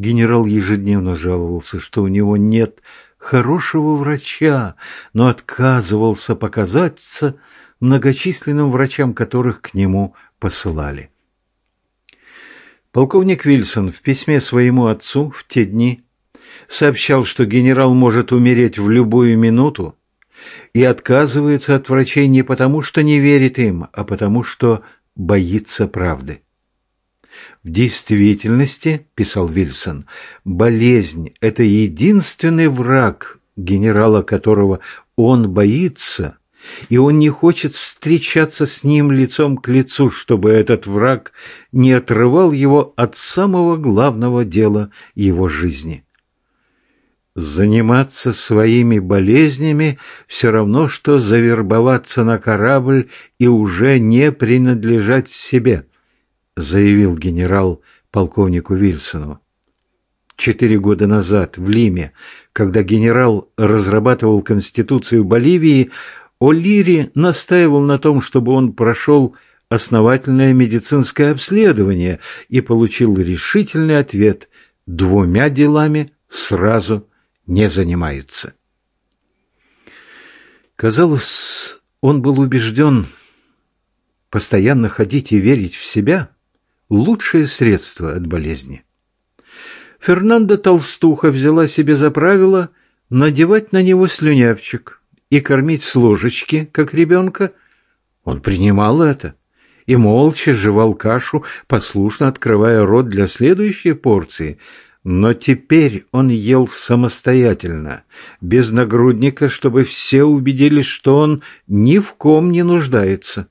Генерал ежедневно жаловался, что у него нет хорошего врача, но отказывался показаться многочисленным врачам, которых к нему посылали. Полковник Вильсон в письме своему отцу в те дни сообщал, что генерал может умереть в любую минуту и отказывается от врачей не потому, что не верит им, а потому, что боится правды. В действительности, писал Вильсон, болезнь – это единственный враг генерала, которого он боится, и он не хочет встречаться с ним лицом к лицу, чтобы этот враг не отрывал его от самого главного дела его жизни. Заниматься своими болезнями все равно, что завербоваться на корабль и уже не принадлежать себе, заявил генерал полковнику Вильсону. Четыре года назад в Лиме, когда генерал разрабатывал Конституцию Боливии, О'Лири настаивал на том, чтобы он прошел основательное медицинское обследование и получил решительный ответ «двумя делами сразу не занимаются». Казалось, он был убежден, постоянно ходить и верить в себя – лучшее средство от болезни. Фернандо Толстуха взяла себе за правило надевать на него слюнявчик – и кормить с ложечки, как ребенка, он принимал это и молча жевал кашу, послушно открывая рот для следующей порции. Но теперь он ел самостоятельно, без нагрудника, чтобы все убедились, что он ни в ком не нуждается.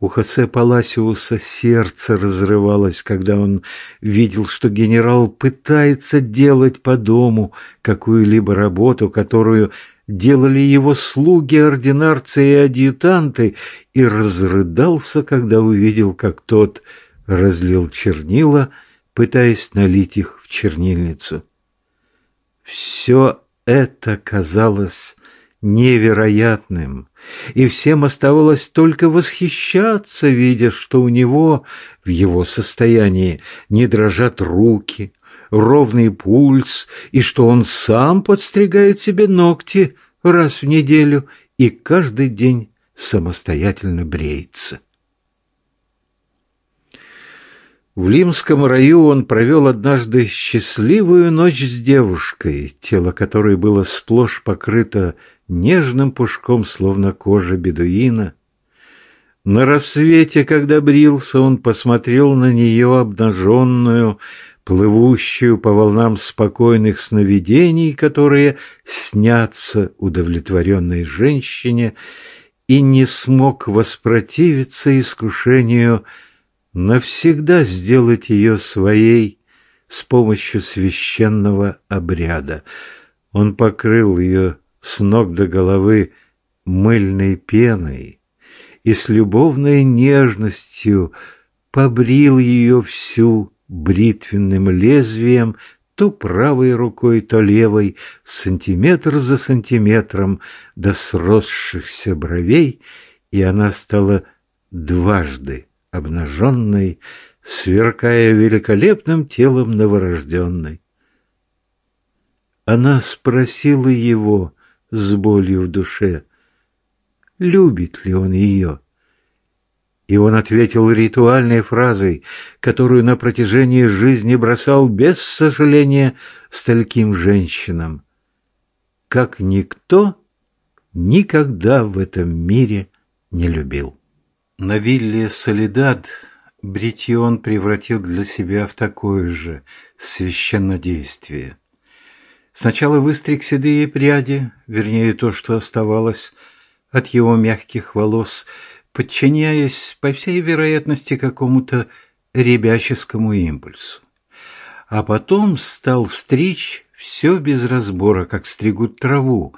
У Хосе Паласиуса сердце разрывалось, когда он видел, что генерал пытается делать по дому какую-либо работу, которую делали его слуги, ординарцы и адъютанты, и разрыдался, когда увидел, как тот разлил чернила, пытаясь налить их в чернильницу. Все это казалось невероятным, и всем оставалось только восхищаться, видя, что у него в его состоянии не дрожат руки, ровный пульс и что он сам подстригает себе ногти раз в неделю и каждый день самостоятельно бреется. В Лимском раю он провел однажды счастливую ночь с девушкой, тело которой было сплошь покрыто нежным пушком, словно кожа бедуина. На рассвете, когда брился, он посмотрел на нее обнаженную, плывущую по волнам спокойных сновидений, которые снятся удовлетворенной женщине, и не смог воспротивиться искушению навсегда сделать ее своей с помощью священного обряда. Он покрыл ее с ног до головы мыльной пеной и с любовной нежностью побрил ее всю, бритвенным лезвием, то правой рукой, то левой, сантиметр за сантиметром до сросшихся бровей, и она стала дважды обнаженной, сверкая великолепным телом новорожденной. Она спросила его с болью в душе, любит ли он ее. И он ответил ритуальной фразой, которую на протяжении жизни бросал без сожаления стольким женщинам. Как никто никогда в этом мире не любил. На вилле Солидад бритье он превратил для себя в такое же священнодействие. Сначала выстриг седые пряди, вернее то, что оставалось от его мягких волос, подчиняясь, по всей вероятности, какому-то ребяческому импульсу. А потом стал стричь все без разбора, как стригут траву,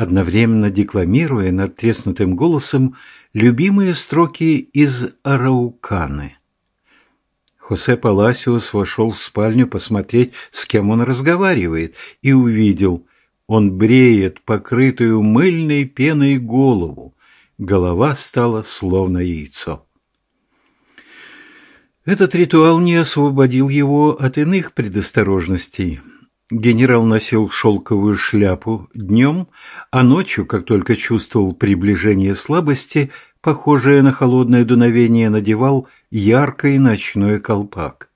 одновременно декламируя над треснутым голосом любимые строки из Арауканы. Хосе Паласиус вошел в спальню посмотреть, с кем он разговаривает, и увидел, он бреет покрытую мыльной пеной голову, голова стала словно яйцо. Этот ритуал не освободил его от иных предосторожностей. Генерал носил шелковую шляпу днем, а ночью, как только чувствовал приближение слабости, похожее на холодное дуновение, надевал яркий ночной колпак.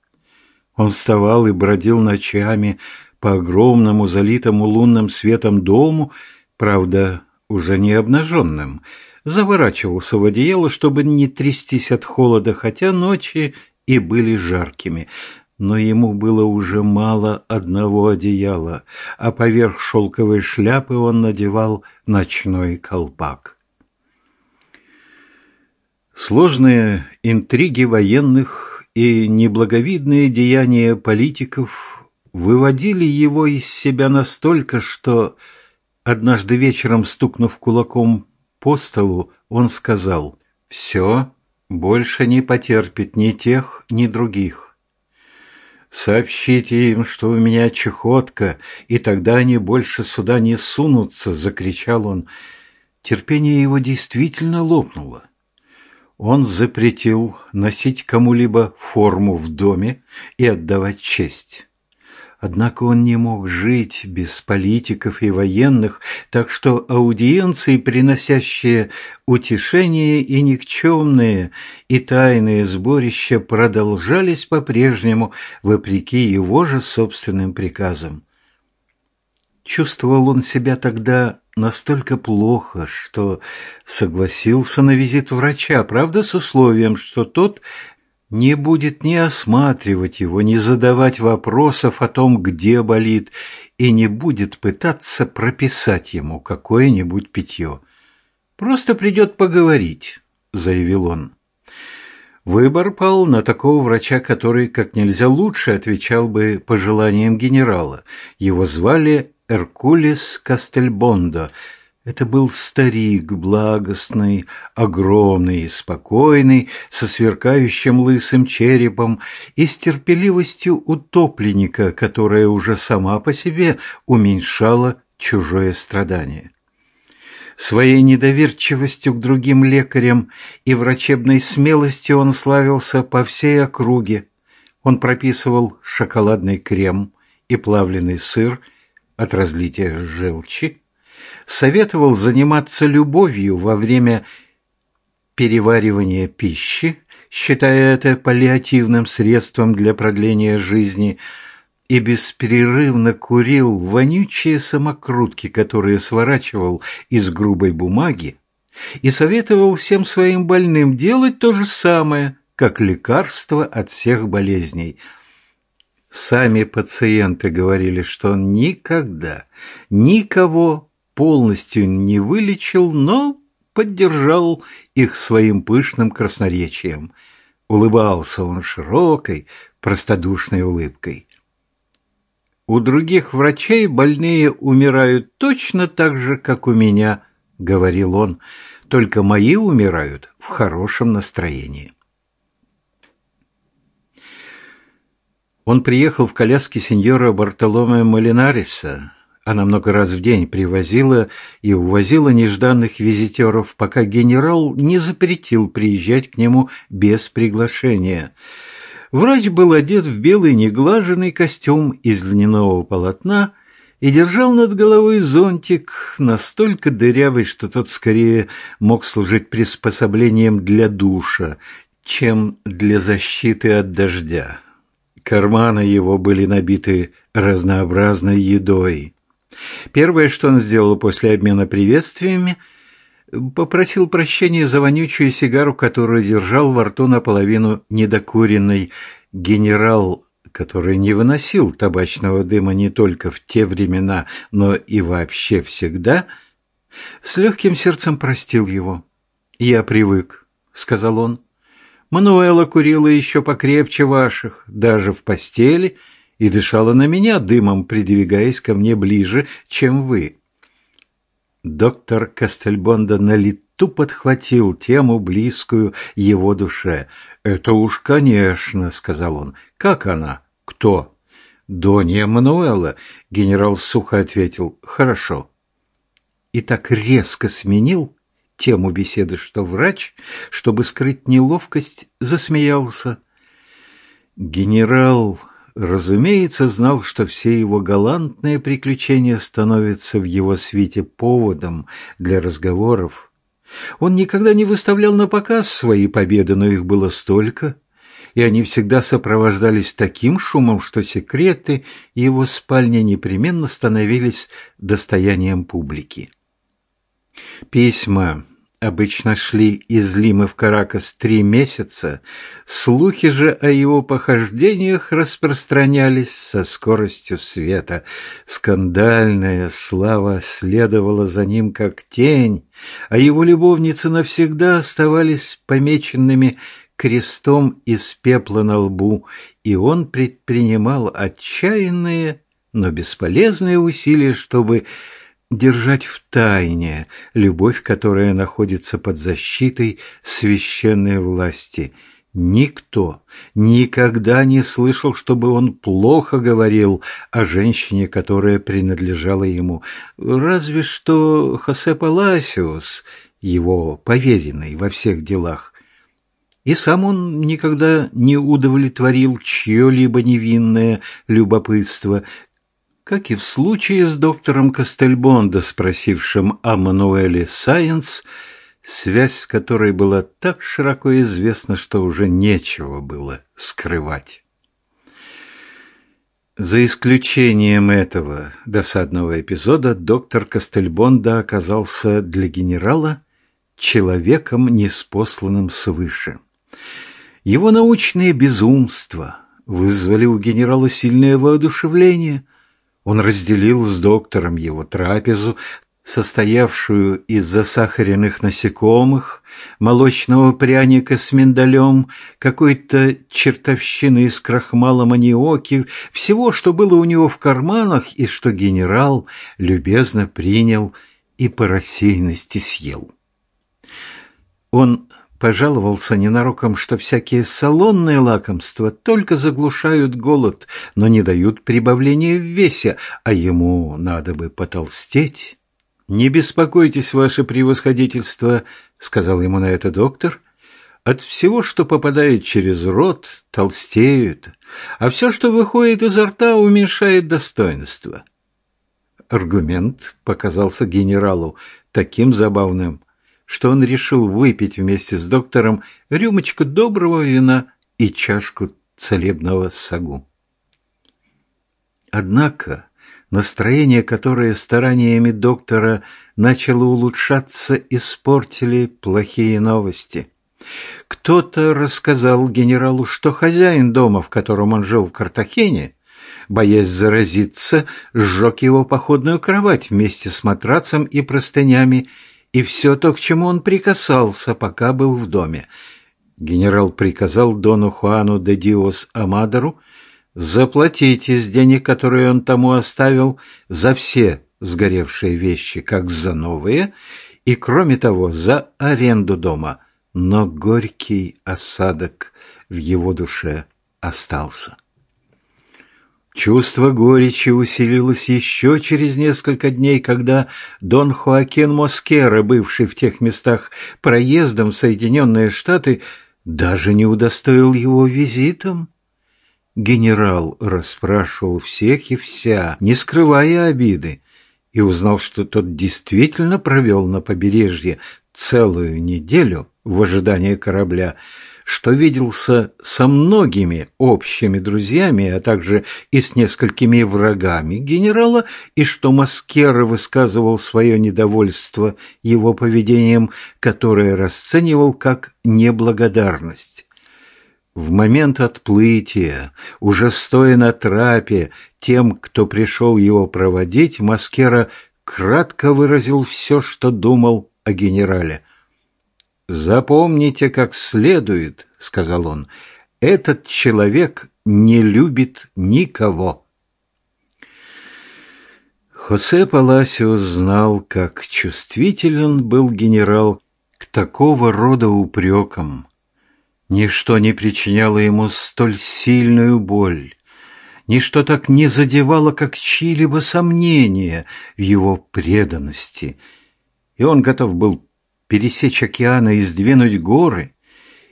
Он вставал и бродил ночами по огромному залитому лунным светом дому, правда, уже не обнаженным, заворачивался в одеяло, чтобы не трястись от холода, хотя ночи и были жаркими но ему было уже мало одного одеяла, а поверх шелковой шляпы он надевал ночной колпак. Сложные интриги военных и неблаговидные деяния политиков выводили его из себя настолько, что однажды вечером, стукнув кулаком по столу, он сказал «Все, больше не потерпит ни тех, ни других». «Сообщите им, что у меня чехотка, и тогда они больше сюда не сунутся!» — закричал он. Терпение его действительно лопнуло. Он запретил носить кому-либо форму в доме и отдавать честь. Однако он не мог жить без политиков и военных, так что аудиенции, приносящие утешение и никчемные, и тайные сборища продолжались по-прежнему, вопреки его же собственным приказам. Чувствовал он себя тогда настолько плохо, что согласился на визит врача, правда, с условием, что тот не будет ни осматривать его, ни задавать вопросов о том, где болит, и не будет пытаться прописать ему какое-нибудь питье. «Просто придет поговорить», — заявил он. Выбор пал на такого врача, который как нельзя лучше отвечал бы пожеланиям генерала. Его звали Эркулес Кастельбондо — это был старик, благостный, огромный и спокойный, со сверкающим лысым черепом и с терпеливостью утопленника, которая уже сама по себе уменьшала чужое страдание. Своей недоверчивостью к другим лекарям и врачебной смелостью он славился по всей округе. Он прописывал шоколадный крем и плавленый сыр от разлития желчи, советовал заниматься любовью во время переваривания пищи, считая это паллиативным средством для продления жизни, и бесперерывно курил вонючие самокрутки, которые сворачивал из грубой бумаги, и советовал всем своим больным делать то же самое, как лекарство от всех болезней. Сами пациенты говорили, что он никогда никого полностью не вылечил, но поддержал их своим пышным красноречием. Улыбался он широкой, простодушной улыбкой. «У других врачей больные умирают точно так же, как у меня», — говорил он, — «только мои умирают в хорошем настроении». Он приехал в коляске сеньора Бартоломе Малинариса, она много раз в день привозила и увозила нежданных визитеров, пока генерал не запретил приезжать к нему без приглашения. Врач был одет в белый неглаженный костюм из льняного полотна и держал над головой зонтик, настолько дырявый, что тот скорее мог служить приспособлением для душа, чем для защиты от дождя. Карманы его были набиты разнообразной едой. Первое, что он сделал после обмена приветствиями, попросил прощения за вонючую сигару, которую держал во рту наполовину недокуренный генерал, который не выносил табачного дыма не только в те времена, но и вообще всегда, с легким сердцем простил его. «Я привык», — сказал он. «Мануэла курила еще покрепче ваших, даже в постели», — и дышала на меня дымом, придвигаясь ко мне ближе, чем вы. Доктор Кастельбонда на лету подхватил тему, близкую его душе. «Это уж, конечно», — сказал он. «Как она? Кто?» «Донья Мануэла», — генерал сухо ответил. «Хорошо». И так резко сменил тему беседы, что врач, чтобы скрыть неловкость, засмеялся. Генерал, разумеется, знал, что все его галантные приключения становятся в его свите поводом для разговоров. Он никогда не выставлял на показ свои победы, но их было столько, и они всегда сопровождались таким шумом, что секреты его спальни непременно становились достоянием публики. Письма обычно шли из Лимы в Каракас три месяца, слухи же о его похождениях распространялись со скоростью света. Скандальная слава следовала за ним как тень, а его любовницы навсегда оставались помеченными крестом из пепла на лбу, и он предпринимал отчаянные, но бесполезные усилия, чтобы держать в тайне любовь, которая находится под защитой священной власти. Никто никогда не слышал, чтобы он плохо говорил о женщине, которая принадлежала ему. Разве что Хосе Паласиус, его поверенный во всех делах. И сам он никогда не удовлетворил чье-либо невинное любопытство, как и в случае с доктором Кастельбондо, спросившим о Мануэле Сайенс, связь с которой была так широко известна, что уже нечего было скрывать. За исключением этого досадного эпизода, доктор Кастельбондо оказался для генерала человеком, неспосланным свыше. Его научные безумства вызвали у генерала сильное воодушевление – он разделил с доктором его трапезу, состоявшую из засахаренных насекомых, молочного пряника с миндалем, какой-то чертовщины из крахмала маниоки, всего, что было у него в карманах и что генерал любезно принял и по рассеянности съел. Он Пожаловался ненароком, что всякие салонные лакомства только заглушают голод, но не дают прибавления в весе, а ему надо бы потолстеть. «Не беспокойтесь, ваше превосходительство», — сказал ему на это доктор. «От всего, что попадает через рот, толстеют, а все, что выходит изо рта, уменьшает достоинство». Аргумент показался генералу таким забавным, что он решил выпить вместе с доктором рюмочку доброго вина и чашку целебного сагу. Однако настроение, которое стараниями доктора начало улучшаться, испортили плохие новости. Кто-то рассказал генералу, что хозяин дома, в котором он жил в Картахене, боясь заразиться, сжег его походную кровать вместе с матрацем и простынями и все то, к чему он прикасался, пока был в доме. Генерал приказал Дону Хуану де Диос Амадору заплатить из денег, которые он тому оставил, за все сгоревшие вещи, как за новые, и, кроме того, за аренду дома. Но горький осадок в его душе остался. Чувство горечи усилилось еще через несколько дней, когда Дон Хоакин Москера, бывший в тех местах проездом в Соединенные Штаты, даже не удостоил его визитом. Генерал расспрашивал всех и вся, не скрывая обиды, и узнал, что тот действительно провел на побережье целую неделю в ожидании корабля, что виделся со многими общими друзьями, а также и с несколькими врагами генерала, и что Маскера высказывал свое недовольство его поведением, которое расценивал как неблагодарность. В момент отплытия, уже стоя на трапе, тем, кто пришел его проводить, Маскера кратко выразил все, что думал о генерале. «Запомните как следует», — сказал он, — «этот человек не любит никого». Хосе Паласиос знал, как чувствителен был генерал к такого рода упрекам. Ничто не причиняло ему столь сильную боль, ничто так не задевало, как чьи-либо сомнения в его преданности, и он готов был пересечь океаны и сдвинуть горы,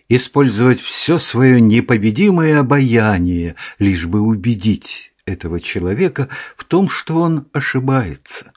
использовать все свое непобедимое обаяние, лишь бы убедить этого человека в том, что он ошибается.